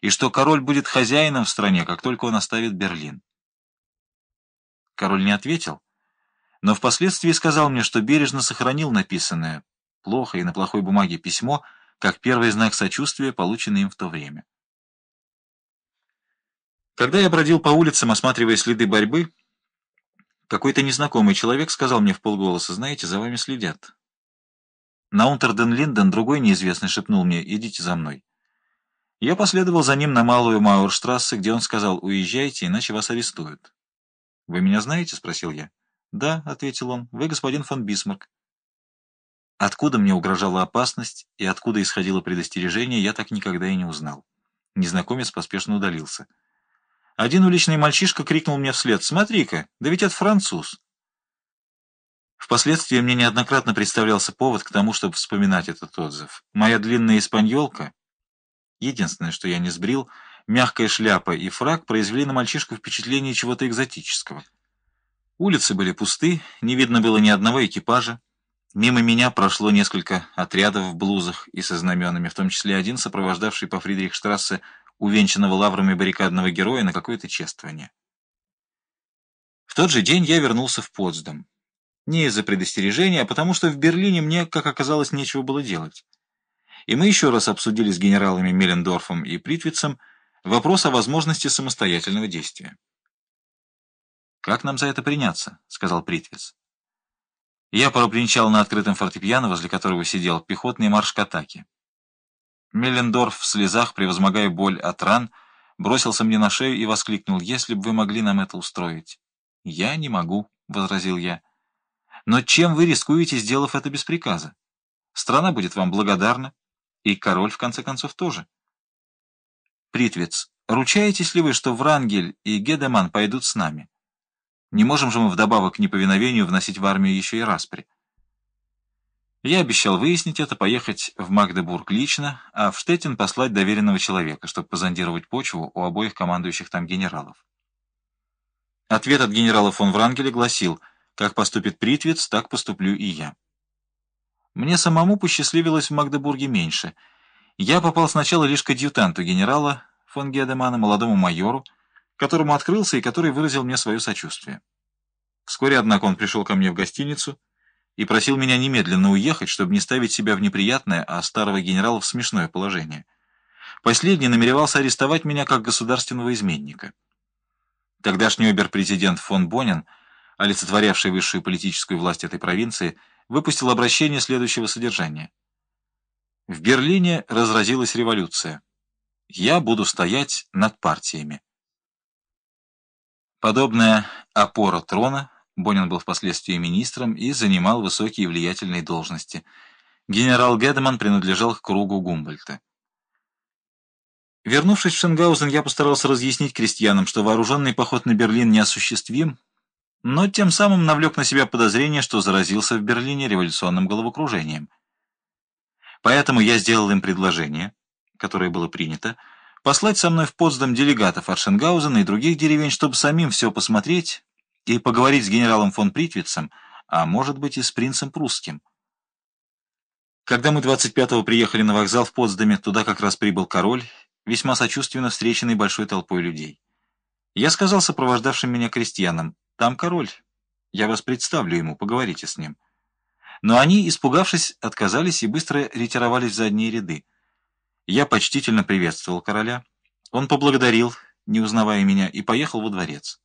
и что король будет хозяином в стране, как только он оставит Берлин. Король не ответил, но впоследствии сказал мне, что бережно сохранил написанное, плохо и на плохой бумаге письмо, как первый знак сочувствия, полученный им в то время. Когда я бродил по улицам, осматривая следы борьбы, какой-то незнакомый человек сказал мне в полголоса, «Знаете, за вами следят». Наунтерден-Линден, другой неизвестный, шепнул мне, «Идите за мной». Я последовал за ним на Малую Маурштрассе, где он сказал, «Уезжайте, иначе вас арестуют». «Вы меня знаете?» — спросил я. «Да», — ответил он, — «вы господин фон Бисмарк». Откуда мне угрожала опасность и откуда исходило предостережение, я так никогда и не узнал. Незнакомец поспешно удалился. Один уличный мальчишка крикнул мне вслед «Смотри-ка, да ведь это француз!» Впоследствии мне неоднократно представлялся повод к тому, чтобы вспоминать этот отзыв. Моя длинная испаньолка, единственное, что я не сбрил, мягкая шляпа и фраг произвели на мальчишку впечатление чего-то экзотического. Улицы были пусты, не видно было ни одного экипажа. Мимо меня прошло несколько отрядов в блузах и со знаменами, в том числе один, сопровождавший по Фридрихштрассе увенчанного лаврами баррикадного героя на какое-то чествование. В тот же день я вернулся в Потсдам. Не из-за предостережения, а потому что в Берлине мне, как оказалось, нечего было делать. И мы еще раз обсудили с генералами Меллендорфом и Притвицем вопрос о возможности самостоятельного действия. «Как нам за это приняться?» — сказал Притвиц. Я пропринчал на открытом фортепиано, возле которого сидел, пехотный марш к атаке. Меллендорф в слезах, превозмогая боль от ран, бросился мне на шею и воскликнул, «Если бы вы могли нам это устроить». «Я не могу», — возразил я. «Но чем вы рискуете, сделав это без приказа? Страна будет вам благодарна, и король, в конце концов, тоже». Притвец, ручаетесь ли вы, что Врангель и Гедеман пойдут с нами? Не можем же мы вдобавок к неповиновению вносить в армию еще и распри. Я обещал выяснить это, поехать в Магдебург лично, а в Штеттин послать доверенного человека, чтобы позондировать почву у обоих командующих там генералов. Ответ от генерала фон Врангеля гласил, как поступит Притвиц, так поступлю и я. Мне самому посчастливилось в Магдебурге меньше. Я попал сначала лишь к адъютанту генерала фон Гедемана, молодому майору, которому открылся и который выразил мне свое сочувствие. Вскоре, однако, он пришел ко мне в гостиницу, и просил меня немедленно уехать, чтобы не ставить себя в неприятное, а старого генерала в смешное положение. Последний намеревался арестовать меня как государственного изменника. Тогдашний обер-президент фон Бонин, олицетворявший высшую политическую власть этой провинции, выпустил обращение следующего содержания. В Берлине разразилась революция. Я буду стоять над партиями. Подобная опора трона Бонин был впоследствии министром и занимал высокие влиятельные должности. Генерал Гедеман принадлежал к кругу Гумбольта. Вернувшись в Шенгаузен, я постарался разъяснить крестьянам, что вооруженный поход на Берлин неосуществим, но тем самым навлек на себя подозрение, что заразился в Берлине революционным головокружением. Поэтому я сделал им предложение, которое было принято, послать со мной в Потсдам делегатов от Шенгаузена и других деревень, чтобы самим все посмотреть и поговорить с генералом фон Притвицем, а может быть и с принцем прусским. Когда мы 25-го приехали на вокзал в Потсдаме, туда как раз прибыл король, весьма сочувственно встреченный большой толпой людей. Я сказал сопровождавшим меня крестьянам, «Там король, я вас представлю ему, поговорите с ним». Но они, испугавшись, отказались и быстро ретировались в задние ряды. Я почтительно приветствовал короля. Он поблагодарил, не узнавая меня, и поехал во дворец.